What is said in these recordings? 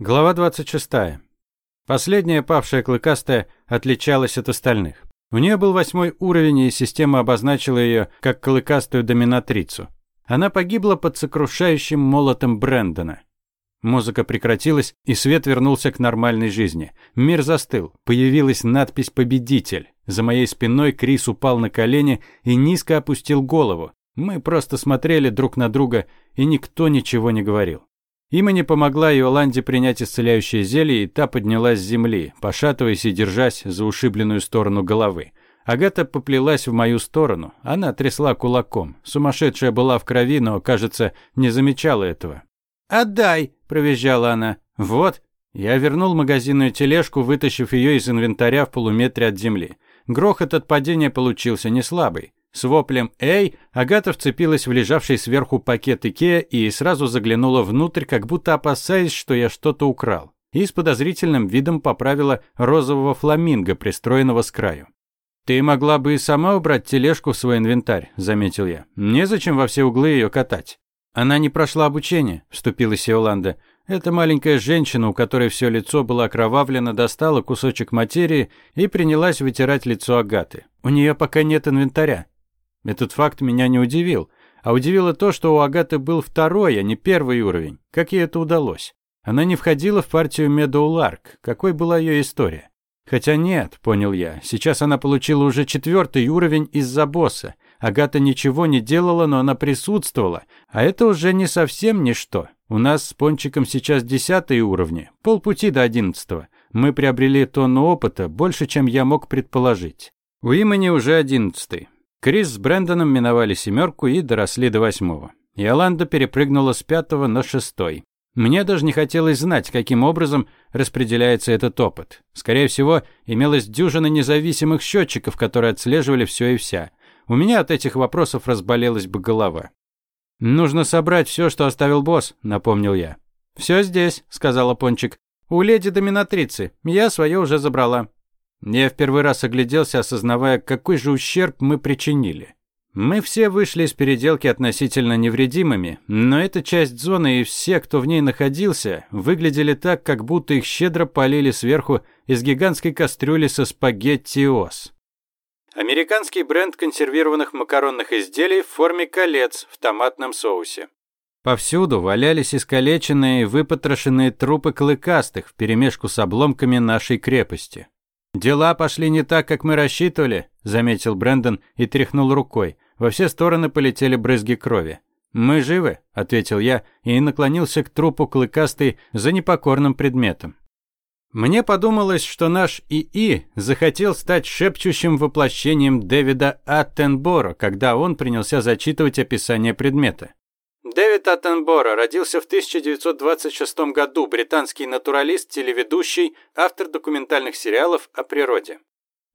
Глава 26. Последняя павшая клыкастая отличалась от остальных. У нее был восьмой уровень, и система обозначила ее как клыкастую доминатрицу. Она погибла под сокрушающим молотом Брэндона. Музыка прекратилась, и свет вернулся к нормальной жизни. Мир застыл. Появилась надпись «Победитель». За моей спиной Крис упал на колени и низко опустил голову. Мы просто смотрели друг на друга, и никто ничего не говорил. Има не помогла Иоланде принять исцеляющее зелье, и та поднялась с земли, пошатываясь и держась за ушибленную сторону головы. Агата поплелась в мою сторону. Она трясла кулаком. Сумасшедшая была в крови, но, кажется, не замечала этого. «Отдай!» – провизжала она. «Вот!» Я вернул магазинную тележку, вытащив ее из инвентаря в полуметре от земли. Грохот от падения получился не слабый. С воплем «Эй!» Агата вцепилась в лежавший сверху пакет Икеа и сразу заглянула внутрь, как будто опасаясь, что я что-то украл. И с подозрительным видом поправила розового фламинго, пристроенного с краю. «Ты могла бы и сама убрать тележку в свой инвентарь», – заметил я. «Незачем во все углы ее катать». «Она не прошла обучение», – вступилась Иоланда. Эта маленькая женщина, у которой все лицо было окровавлено, достала кусочек материи и принялась вытирать лицо Агаты. «У нее пока нет инвентаря. Этот факт меня не удивил. А удивило то, что у Агаты был второй, а не первый уровень. Как ей это удалось? Она не входила в партию Медоуларк. Какой была ее история? Хотя нет, понял я. Сейчас она получила уже четвертый уровень из-за босса. Агата ничего не делала, но она присутствовала. А это уже не совсем ничто. У нас с Пончиком сейчас десятые уровни, полпути до одиннадцатого. Мы приобрели тонну опыта, больше, чем я мог предположить. У имени уже одиннадцатый. Крис с Брэндоном миновали семерку и доросли до восьмого. Иоланда перепрыгнула с пятого на шестой. Мне даже не хотелось знать, каким образом распределяется этот опыт. Скорее всего, имелось дюжина независимых счетчиков, которые отслеживали все и вся. У меня от этих вопросов разболелась бы голова. «Нужно собрать все, что оставил босс», — напомнил я. «Все здесь», — сказала Пончик. «У леди-доминатрицы. Я свое уже забрала». Я в первый раз огляделся, осознавая, какой же ущерб мы причинили. Мы все вышли из переделки относительно невредимыми, но эта часть зоны и все, кто в ней находился, выглядели так, как будто их щедро полили сверху из гигантской кастрюли со спагетти-ос. Американский бренд консервированных макаронных изделий в форме колец в томатном соусе. Повсюду валялись искалеченные и выпотрошенные трупы клыкастых вперемешку с обломками нашей крепости. «Дела пошли не так, как мы рассчитывали», – заметил Брэндон и тряхнул рукой. Во все стороны полетели брызги крови. «Мы живы», – ответил я и наклонился к трупу клыкастой за непокорным предметом. Мне подумалось, что наш ИИ захотел стать шепчущим воплощением Дэвида Аттенбора, когда он принялся зачитывать описание предмета. Дэвид Аттенбора родился в 1926 году, британский натуралист, телеведущий, автор документальных сериалов о природе.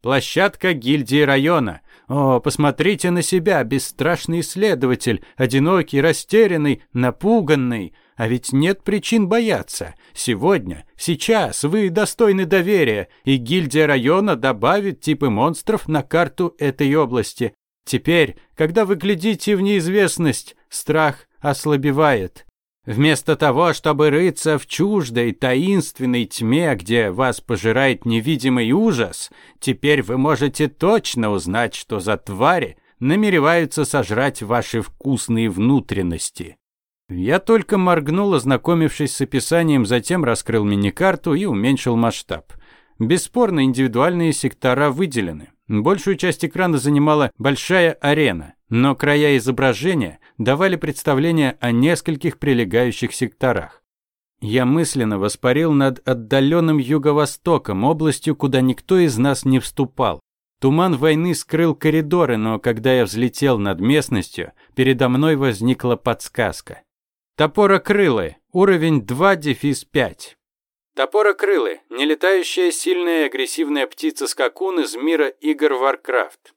Площадка гильдии района. О, посмотрите на себя, бесстрашный исследователь, одинокий, растерянный, напуганный. А ведь нет причин бояться. Сегодня, сейчас вы достойны доверия, и гильдия района добавит типы монстров на карту этой области. Теперь, когда вы глядите в неизвестность, страх ослабевает. Вместо того, чтобы рыться в чуждой, таинственной тьме, где вас пожирает невидимый ужас, теперь вы можете точно узнать, что за твари намереваются сожрать ваши вкусные внутренности. Я только моргнул, ознакомившись с описанием, затем раскрыл мини-карту и уменьшил масштаб. Бесспорно, индивидуальные сектора выделены. Большую часть экрана занимала большая арена, но края изображения давали представление о нескольких прилегающих секторах. Я мысленно воспарил над отдаленным юго-востоком, областью, куда никто из нас не вступал. Туман войны скрыл коридоры, но когда я взлетел над местностью, передо мной возникла подсказка. Топорокрылы, уровень 2 дефис 5. Топорокрылы – нелетающая сильная агрессивная птица-скакун из мира игр Warcraft.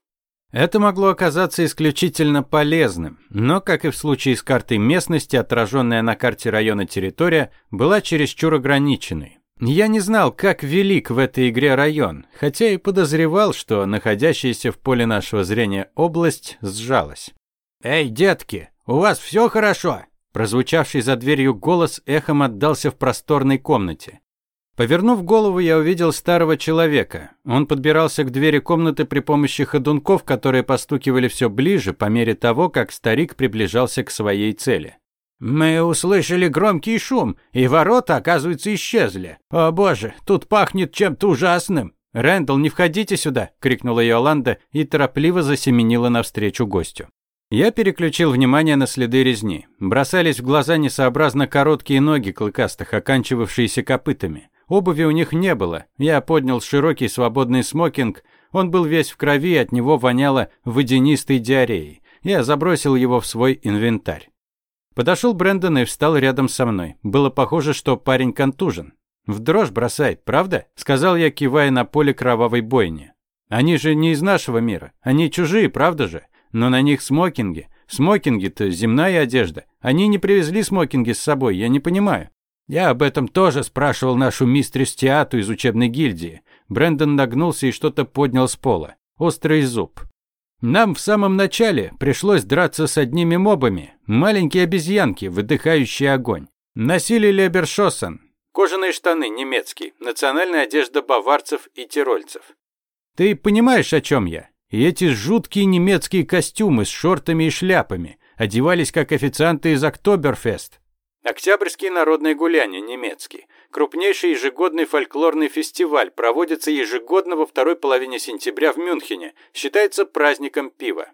Это могло оказаться исключительно полезным, но, как и в случае с картой местности, отраженная на карте района территория была чересчур ограниченной. Я не знал, как велик в этой игре район, хотя и подозревал, что находящаяся в поле нашего зрения область сжалась. «Эй, детки, у вас все хорошо?» Прозвучавший за дверью голос эхом отдался в просторной комнате. Повернув голову, я увидел старого человека. Он подбирался к двери комнаты при помощи ходунков, которые постукивали все ближе по мере того, как старик приближался к своей цели. «Мы услышали громкий шум, и ворота, оказывается, исчезли. О боже, тут пахнет чем-то ужасным!» «Рэндалл, не входите сюда!» – крикнула Йоланда и торопливо засеменила навстречу гостю. Я переключил внимание на следы резни. Бросались в глаза несообразно короткие ноги клыкастых, оканчивавшиеся копытами. Обуви у них не было. Я поднял широкий свободный смокинг. Он был весь в крови, от него воняло водянистой диареей. Я забросил его в свой инвентарь. Подошел Брэндон и встал рядом со мной. Было похоже, что парень контужен. «В дрожь бросает, правда?» – сказал я, кивая на поле кровавой бойни. «Они же не из нашего мира. Они чужие, правда же? Но на них смокинги. Смокинги-то земная одежда. Они не привезли смокинги с собой, я не понимаю. Я об этом тоже спрашивал нашу мистерис Теату из учебной гильдии. Брэндон нагнулся и что-то поднял с пола. Острый зуб. Нам в самом начале пришлось драться с одними мобами. Маленькие обезьянки, выдыхающие огонь. Носили лебершоссен. Кожаные штаны, немецкий. Национальная одежда баварцев и тирольцев. Ты понимаешь, о чем я? И эти жуткие немецкие костюмы с шортами и шляпами. Одевались как официанты из Октоберфест. Октябрьские народные гуляния, немецкий. Крупнейший ежегодный фольклорный фестиваль проводится ежегодно во второй половине сентября в Мюнхене. Считается праздником пива.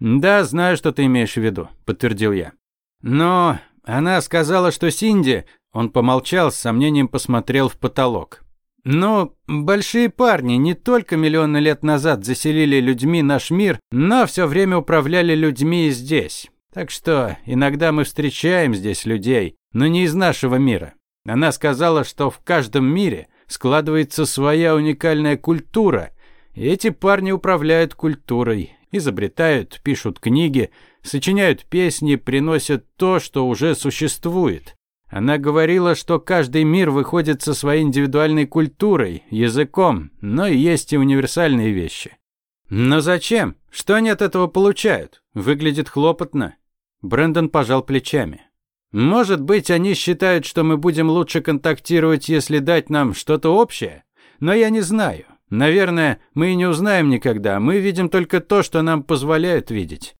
«Да, знаю, что ты имеешь в виду», – подтвердил я. «Но она сказала, что Синди...» Он помолчал, с сомнением посмотрел в потолок. «Но большие парни не только миллионы лет назад заселили людьми наш мир, но все время управляли людьми здесь. Так что иногда мы встречаем здесь людей, но не из нашего мира. Она сказала, что в каждом мире складывается своя уникальная культура, и эти парни управляют культурой, изобретают, пишут книги, сочиняют песни, приносят то, что уже существует. Она говорила, что каждый мир выходит со своей индивидуальной культурой, языком, но есть и универсальные вещи. Но зачем? Что они от этого получают? Выглядит хлопотно. Брендон пожал плечами. Может быть, они считают, что мы будем лучше контактировать, если дать нам что-то общее? Но я не знаю. Наверное, мы и не узнаем никогда. Мы видим только то, что нам позволяют видеть.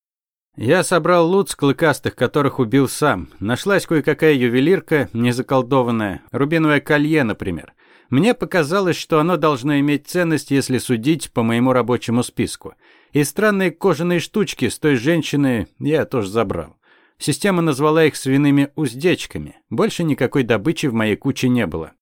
Я собрал лут с клыкастых, которых убил сам. Нашлась кое-какая ювелирка, незаколдованная, рубиновое колье, например. Мне показалось, что оно должно иметь ценность, если судить по моему рабочему списку. И странные кожаные штучки с той женщины я тоже забрал. Система назвала их свиными уздечками. Больше никакой добычи в моей куче не было.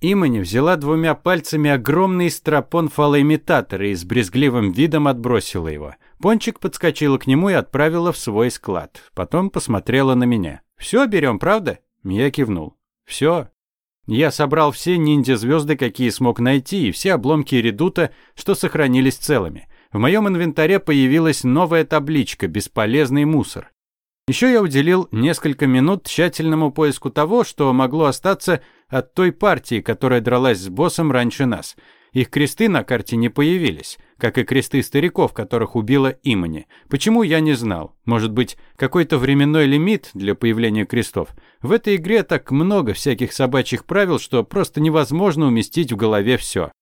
Имани взяла двумя пальцами огромный стропон фалоимитатора и с брезгливым видом отбросила его. Пончик подскочила к нему и отправила в свой склад. Потом посмотрела на меня. «Все берем, правда?» Я кивнул. «Все». Я собрал все ниндзя-звезды, какие смог найти, и все обломки редута, что сохранились целыми. В моем инвентаре появилась новая табличка «Бесполезный мусор». Еще я уделил несколько минут тщательному поиску того, что могло остаться от той партии, которая дралась с боссом раньше нас. Их кресты на карте не появились, как и кресты стариков, которых убила Имани. Почему, я не знал. Может быть, какой-то временной лимит для появления крестов. В этой игре так много всяких собачьих правил, что просто невозможно уместить в голове все.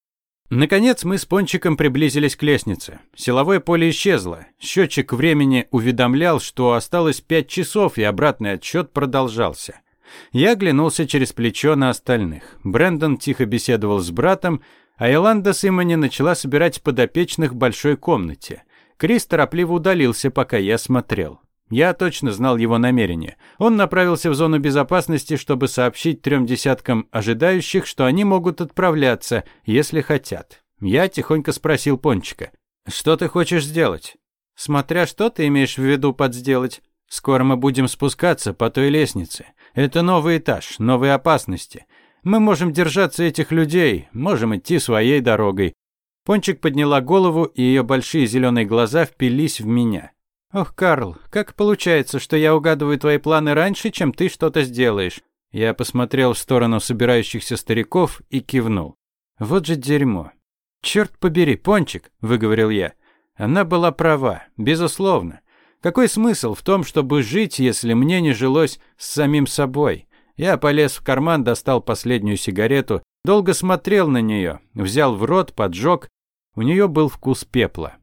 Наконец мы с Пончиком приблизились к лестнице. Силовое поле исчезло. Счетчик времени уведомлял, что осталось пять часов, и обратный отсчет продолжался. Я оглянулся через плечо на остальных. Брэндон тихо беседовал с братом, а Эланда с Имани начала собирать подопечных в большой комнате. Крис торопливо удалился, пока я смотрел. Я точно знал его намерение. Он направился в зону безопасности, чтобы сообщить трем десяткам ожидающих, что они могут отправляться, если хотят. Я тихонько спросил Пончика. «Что ты хочешь сделать?» «Смотря что ты имеешь в виду под сделать. Скоро мы будем спускаться по той лестнице. Это новый этаж, новые опасности. Мы можем держаться этих людей, можем идти своей дорогой». Пончик подняла голову, и ее большие зеленые глаза впились в меня. «Ох, Карл, как получается, что я угадываю твои планы раньше, чем ты что-то сделаешь?» Я посмотрел в сторону собирающихся стариков и кивнул. «Вот же дерьмо!» «Черт побери, Пончик!» – выговорил я. Она была права, безусловно. Какой смысл в том, чтобы жить, если мне не жилось с самим собой? Я полез в карман, достал последнюю сигарету, долго смотрел на нее, взял в рот, поджег. У нее был вкус пепла.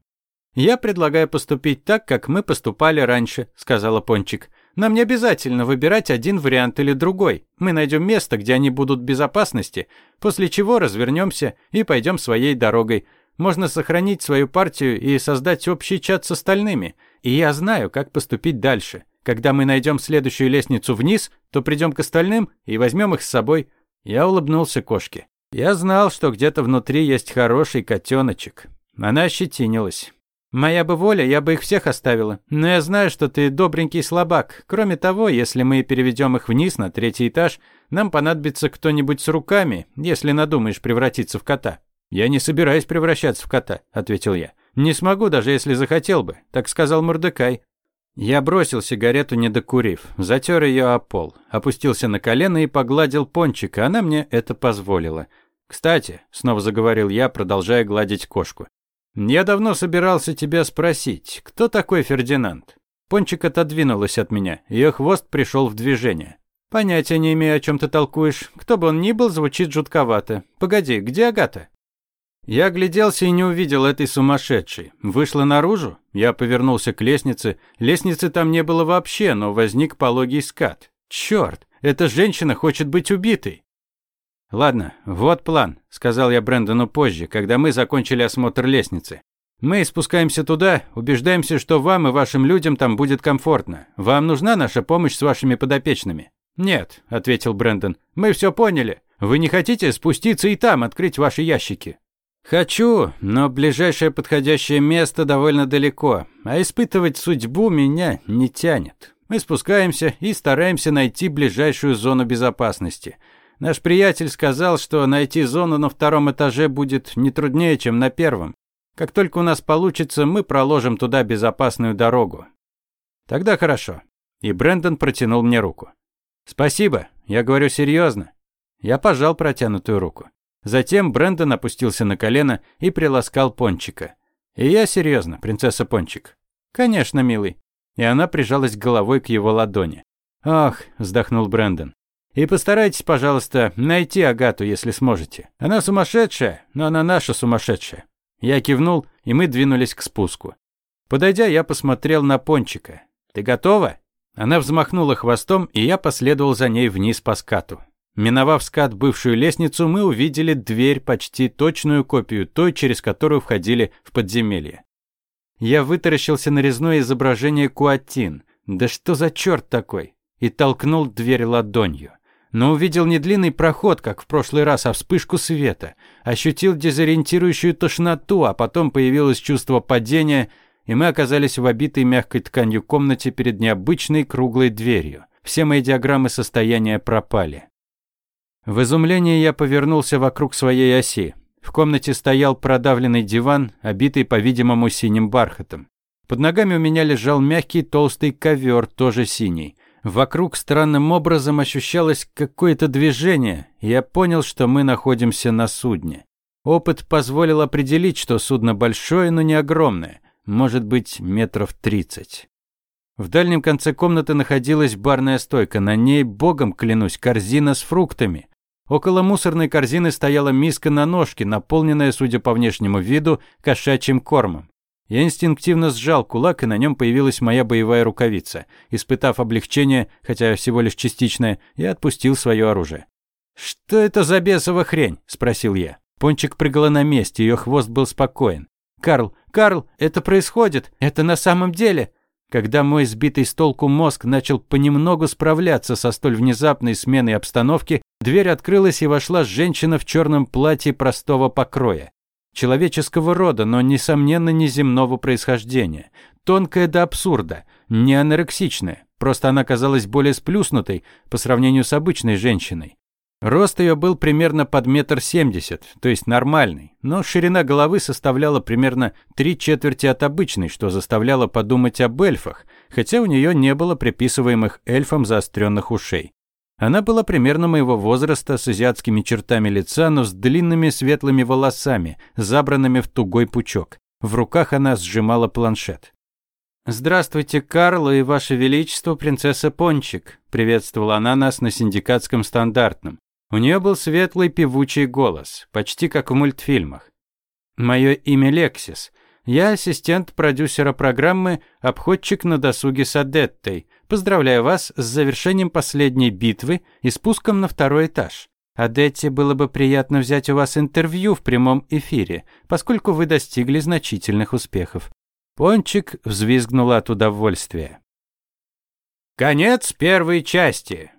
«Я предлагаю поступить так, как мы поступали раньше», — сказала Пончик. «Нам не обязательно выбирать один вариант или другой. Мы найдем место, где они будут в безопасности, после чего развернемся и пойдем своей дорогой. Можно сохранить свою партию и создать общий чат с остальными. И я знаю, как поступить дальше. Когда мы найдем следующую лестницу вниз, то придем к остальным и возьмем их с собой». Я улыбнулся кошке. Я знал, что где-то внутри есть хороший котеночек. Она ощетинилась. Моя бы воля, я бы их всех оставила. Но я знаю, что ты добренький слабак. Кроме того, если мы переведем их вниз на третий этаж, нам понадобится кто-нибудь с руками, если надумаешь превратиться в кота. Я не собираюсь превращаться в кота, ответил я. Не смогу, даже если захотел бы, так сказал Мордекай. Я бросил сигарету, не докурив, затер ее о пол, опустился на колено и погладил пончик, она мне это позволила. «Кстати», — снова заговорил я, продолжая гладить кошку, «Я давно собирался тебя спросить, кто такой Фердинанд?» Пончик отодвинулась от меня, ее хвост пришел в движение. «Понятия не имею, о чем ты толкуешь. Кто бы он ни был, звучит жутковато. Погоди, где Агата?» Я огляделся и не увидел этой сумасшедшей. Вышла наружу, я повернулся к лестнице. Лестницы там не было вообще, но возник пологий скат. Черт, эта женщина хочет быть убитой. «Ладно, вот план», – сказал я Брэндону позже, когда мы закончили осмотр лестницы. «Мы спускаемся туда, убеждаемся, что вам и вашим людям там будет комфортно. Вам нужна наша помощь с вашими подопечными?» «Нет», – ответил Брэндон. «Мы все поняли. Вы не хотите спуститься и там открыть ваши ящики?» «Хочу, но ближайшее подходящее место довольно далеко, а испытывать судьбу меня не тянет. Мы спускаемся и стараемся найти ближайшую зону безопасности – Наш приятель сказал, что найти зону на втором этаже будет не труднее, чем на первом. Как только у нас получится, мы проложим туда безопасную дорогу. Тогда хорошо. И Брэндон протянул мне руку. Спасибо, я говорю серьезно. Я пожал протянутую руку. Затем Брэндон опустился на колено и приласкал Пончика. И я серьезно, принцесса Пончик. Конечно, милый. И она прижалась головой к его ладони. «Ах», – вздохнул Брэндон. И постарайтесь, пожалуйста, найти Агату, если сможете. Она сумасшедшая, но она наша сумасшедшая. Я кивнул, и мы двинулись к спуску. Подойдя, я посмотрел на Пончика. «Ты готова?» Она взмахнула хвостом, и я последовал за ней вниз по скату. Миновав скат бывшую лестницу, мы увидели дверь, почти точную копию той, через которую входили в подземелье. Я вытаращился на резное изображение Куатин. Да что за черт такой? И толкнул дверь ладонью но увидел не длинный проход, как в прошлый раз, а вспышку света. Ощутил дезориентирующую тошноту, а потом появилось чувство падения, и мы оказались в обитой мягкой тканью комнате перед необычной круглой дверью. Все мои диаграммы состояния пропали. В изумлении я повернулся вокруг своей оси. В комнате стоял продавленный диван, обитый, по-видимому, синим бархатом. Под ногами у меня лежал мягкий толстый ковер, тоже синий. Вокруг странным образом ощущалось какое-то движение, и я понял, что мы находимся на судне. Опыт позволил определить, что судно большое, но не огромное, может быть, метров тридцать. В дальнем конце комнаты находилась барная стойка, на ней, богом клянусь, корзина с фруктами. Около мусорной корзины стояла миска на ножке, наполненная, судя по внешнему виду, кошачьим кормом. Я инстинктивно сжал кулак, и на нем появилась моя боевая рукавица. Испытав облегчение, хотя всего лишь частичное, я отпустил свое оружие. «Что это за бесова хрень?» – спросил я. Пончик прыгала на месте, ее хвост был спокоен. «Карл, Карл, это происходит! Это на самом деле!» Когда мой сбитый с толку мозг начал понемногу справляться со столь внезапной сменой обстановки, дверь открылась и вошла женщина в черном платье простого покроя. Человеческого рода, но, несомненно, неземного происхождения. Тонкая до абсурда, не анорексичная, просто она казалась более сплюснутой по сравнению с обычной женщиной. Рост ее был примерно под метр семьдесят, то есть нормальный, но ширина головы составляла примерно три четверти от обычной, что заставляло подумать об эльфах, хотя у нее не было приписываемых эльфам заостренных ушей. Она была примерно моего возраста, с азиатскими чертами лица, но с длинными светлыми волосами, забранными в тугой пучок. В руках она сжимала планшет. «Здравствуйте, Карл и Ваше Величество, принцесса Пончик», – приветствовала она нас на синдикатском стандартном. У нее был светлый певучий голос, почти как в мультфильмах. «Мое имя Лексис. Я ассистент продюсера программы «Обходчик на досуге с Адеттой». Поздравляю вас с завершением последней битвы и спуском на второй этаж. Адетте было бы приятно взять у вас интервью в прямом эфире, поскольку вы достигли значительных успехов. Пончик взвизгнула от удовольствия. Конец первой части.